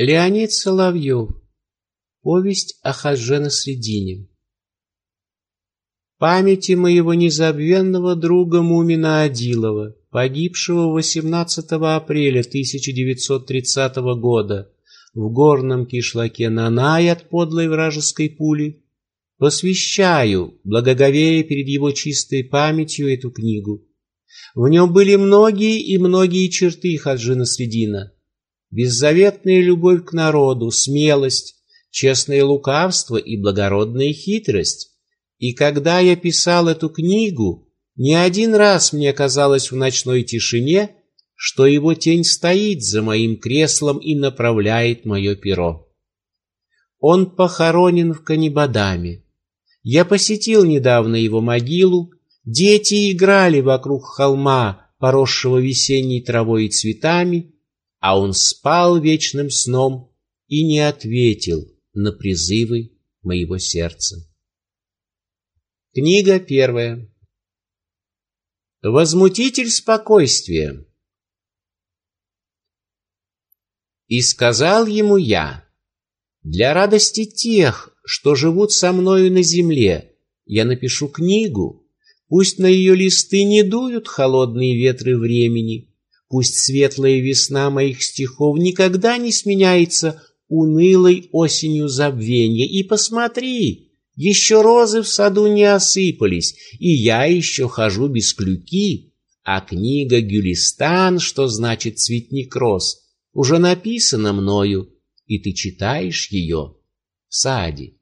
Леонид Соловьев. Повесть о Хадже на Средине. Памяти моего незабвенного друга Мумина Адилова, погибшего 18 апреля 1930 года в горном кишлаке Нанай от подлой вражеской пули, посвящаю, благоговея перед его чистой памятью, эту книгу. В нем были многие и многие черты Хаджи Насредина беззаветная любовь к народу, смелость, честное лукавство и благородная хитрость. И когда я писал эту книгу, не один раз мне казалось в ночной тишине, что его тень стоит за моим креслом и направляет мое перо. Он похоронен в Канибадаме. Я посетил недавно его могилу. Дети играли вокруг холма, поросшего весенней травой и цветами, а он спал вечным сном и не ответил на призывы моего сердца. Книга первая. Возмутитель спокойствия. И сказал ему я, для радости тех, что живут со мною на земле, я напишу книгу, пусть на ее листы не дуют холодные ветры времени, Пусть светлая весна моих стихов никогда не сменяется унылой осенью забвения. И посмотри, еще розы в саду не осыпались, и я еще хожу без клюки, а книга «Гюлистан», что значит «цветник роз», уже написана мною, и ты читаешь ее в саде.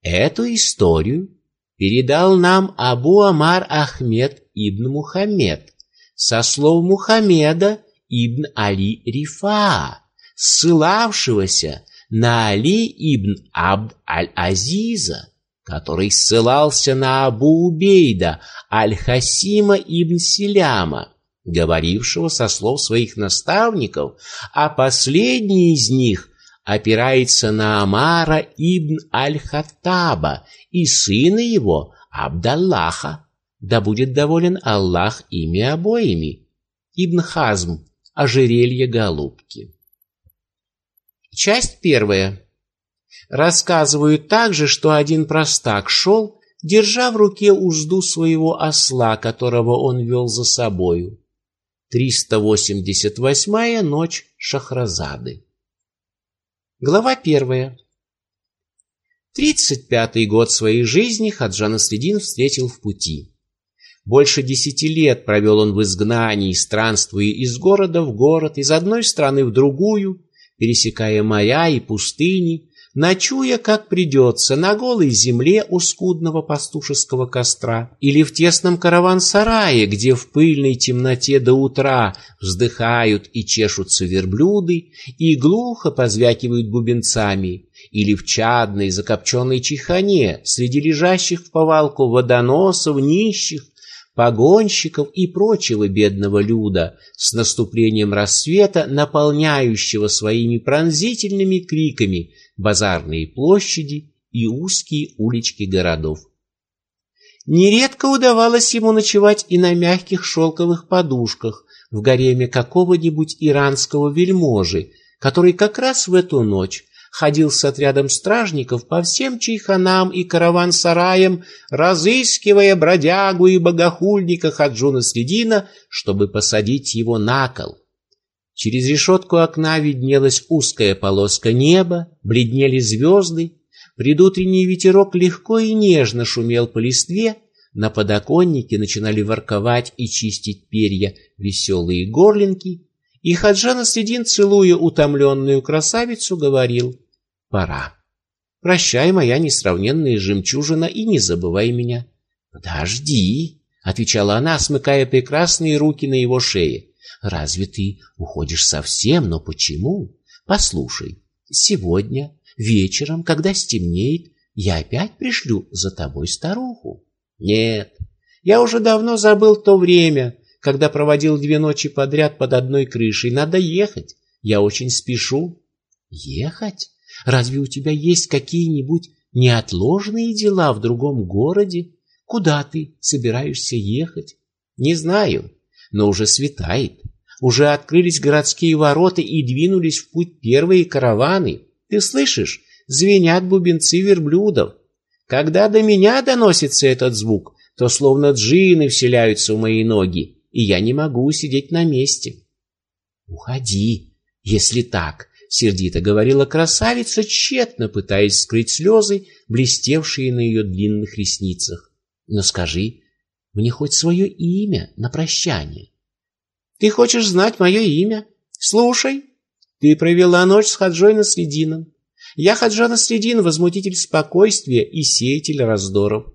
Эту историю передал нам Абу Амар Ахмед ибн Мухаммед, со слов Мухаммеда ибн Али Рифа, ссылавшегося на Али ибн Абд аль-Азиза, который ссылался на Абу Убейда аль-Хасима ибн Силяма, говорившего со слов своих наставников, а последний из них опирается на Амара ибн аль-Хаттаба и сына его Абдаллаха. Да будет доволен Аллах ими обоими. Ибн Хазм. Ожерелье голубки. Часть первая. Рассказывают также, что один простак шел, держа в руке узду своего осла, которого он вел за собою. 388-я ночь Шахразады. Глава первая. Тридцать пятый год своей жизни Хаджан Средин встретил в пути. Больше десяти лет провел он в изгнании, странствуя из города в город, из одной страны в другую, пересекая моря и пустыни, ночуя, как придется, на голой земле у скудного пастушеского костра или в тесном караван-сарае, где в пыльной темноте до утра вздыхают и чешутся верблюды и глухо позвякивают бубенцами, или в чадной закопченной чихане среди лежащих в повалку водоносов, нищих, погонщиков и прочего бедного люда с наступлением рассвета, наполняющего своими пронзительными криками базарные площади и узкие улички городов. Нередко удавалось ему ночевать и на мягких шелковых подушках в гареме какого-нибудь иранского вельможи, который как раз в эту ночь ходил с отрядом стражников по всем чайханам и караван-сараям, разыскивая бродягу и богохульника Хаджуна Средина, чтобы посадить его на кол. Через решетку окна виднелась узкая полоска неба, бледнели звезды, предутренний ветерок легко и нежно шумел по листве, на подоконнике начинали ворковать и чистить перья веселые горлинки, и Хаджан Средин, целуя утомленную красавицу, говорил «Пора. Прощай, моя несравненная жемчужина, и не забывай меня». «Подожди», — отвечала она, смыкая прекрасные руки на его шее. «Разве ты уходишь совсем? Но почему? Послушай, сегодня, вечером, когда стемнеет, я опять пришлю за тобой старуху». «Нет, я уже давно забыл то время, когда проводил две ночи подряд под одной крышей. Надо ехать. Я очень спешу. Ехать? Разве у тебя есть какие-нибудь неотложные дела в другом городе? Куда ты собираешься ехать? Не знаю, но уже светает. Уже открылись городские ворота и двинулись в путь первые караваны. Ты слышишь? Звенят бубенцы верблюдов. Когда до меня доносится этот звук, то словно джины вселяются в мои ноги, и я не могу сидеть на месте. Уходи, если так, сердито говорила красавица, тщетно пытаясь скрыть слезы, блестевшие на ее длинных ресницах. Но скажи мне хоть свое имя на прощание. Ты хочешь знать мое имя? Слушай, ты провела ночь с Хаджой Наследином. Я Хаджа Наследин, возмутитель спокойствия и сеятель раздоров.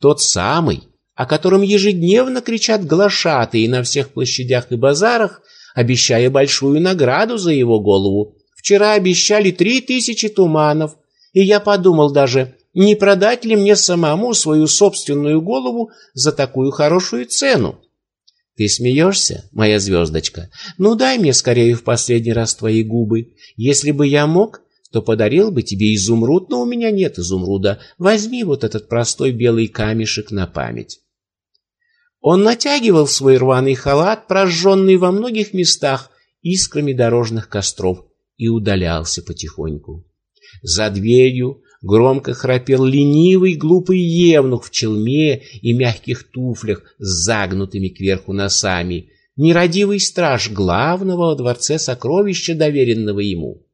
Тот самый, о котором ежедневно кричат глашатые на всех площадях и базарах, обещая большую награду за его голову. Вчера обещали три тысячи туманов, и я подумал даже, не продать ли мне самому свою собственную голову за такую хорошую цену. Ты смеешься, моя звездочка? Ну дай мне скорее в последний раз твои губы. Если бы я мог, то подарил бы тебе изумруд, но у меня нет изумруда. Возьми вот этот простой белый камешек на память. Он натягивал свой рваный халат, прожженный во многих местах искрами дорожных костров, и удалялся потихоньку. За дверью громко храпел ленивый глупый евнух в челме и мягких туфлях с загнутыми кверху носами, нерадивый страж главного во дворце сокровища, доверенного ему.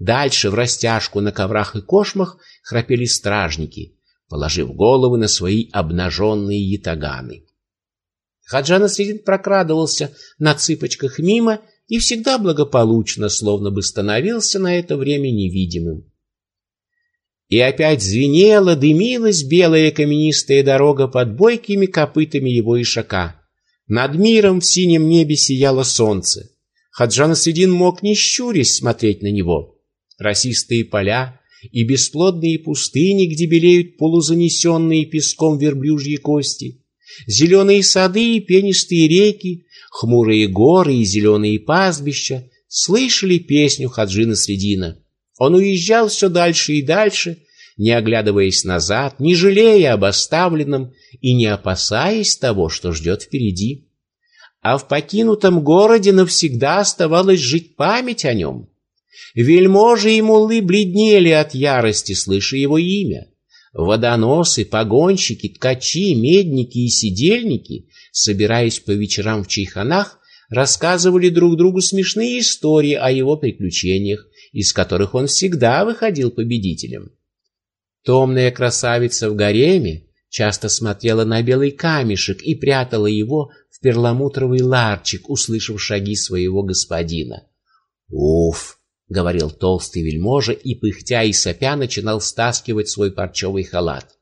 Дальше в растяжку на коврах и кошмах храпели стражники, положив головы на свои обнаженные ятаганы. Хаджан Средин прокрадывался на цыпочках мимо и всегда благополучно, словно бы становился на это время невидимым. И опять звенела, дымилась белая каменистая дорога под бойкими копытами его ишака. Над миром в синем небе сияло солнце. Хаджан Средин мог не щурясь смотреть на него. Росистые поля и бесплодные пустыни, где белеют полузанесенные песком верблюжьи кости — Зеленые сады и пенистые реки, хмурые горы и зеленые пастбища слышали песню Хаджина Средина. Он уезжал все дальше и дальше, не оглядываясь назад, не жалея об оставленном и не опасаясь того, что ждет впереди. А в покинутом городе навсегда оставалась жить память о нем. Вельможи и муллы бледнели от ярости, слыша его имя. Водоносы, погонщики, ткачи, медники и сидельники, собираясь по вечерам в чайханах, рассказывали друг другу смешные истории о его приключениях, из которых он всегда выходил победителем. Томная красавица в гареме часто смотрела на белый камешек и прятала его в перламутровый ларчик, услышав шаги своего господина. Уф! — говорил толстый вельможа и, пыхтя и сопя, начинал стаскивать свой парчевый халат.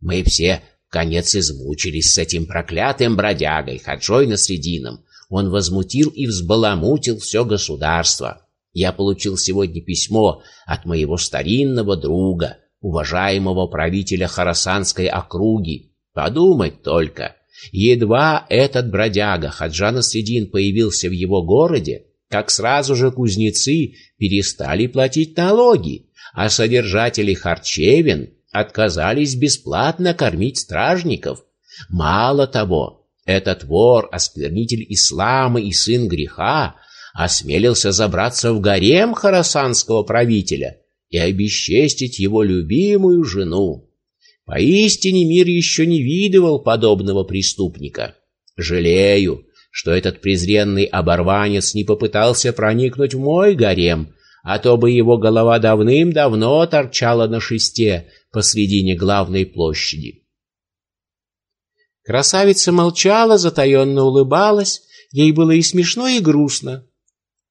«Мы все конец измучились с этим проклятым бродягой, хаджой на средином. Он возмутил и взбаламутил все государство. Я получил сегодня письмо от моего старинного друга, уважаемого правителя Харасанской округи. Подумать только, едва этот бродяга Хаджана Средин появился в его городе, как сразу же кузнецы перестали платить налоги, а содержатели харчевин отказались бесплатно кормить стражников. Мало того, этот вор, осквернитель ислама и сын греха, осмелился забраться в гарем харасанского правителя и обесчестить его любимую жену. Поистине мир еще не видывал подобного преступника. Жалею, что этот презренный оборванец не попытался проникнуть в мой гарем, а то бы его голова давным-давно торчала на шесте посредине главной площади. Красавица молчала, затаенно улыбалась, ей было и смешно, и грустно.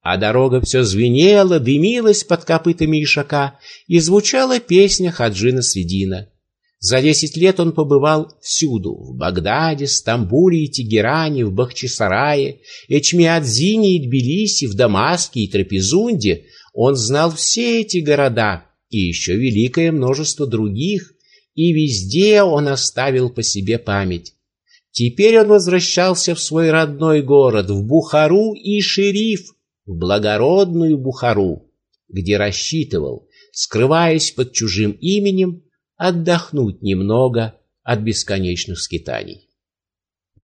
А дорога все звенела, дымилась под копытами ишака, и звучала песня Хаджина Средина. За десять лет он побывал всюду — в Багдаде, Стамбуле и Тегеране, в Бахчисарае, Эчмиадзине и Тбилиси, в Дамаске и Трапезунде. Он знал все эти города и еще великое множество других, и везде он оставил по себе память. Теперь он возвращался в свой родной город, в Бухару и Шериф, в благородную Бухару, где рассчитывал, скрываясь под чужим именем, отдохнуть немного от бесконечных скитаний.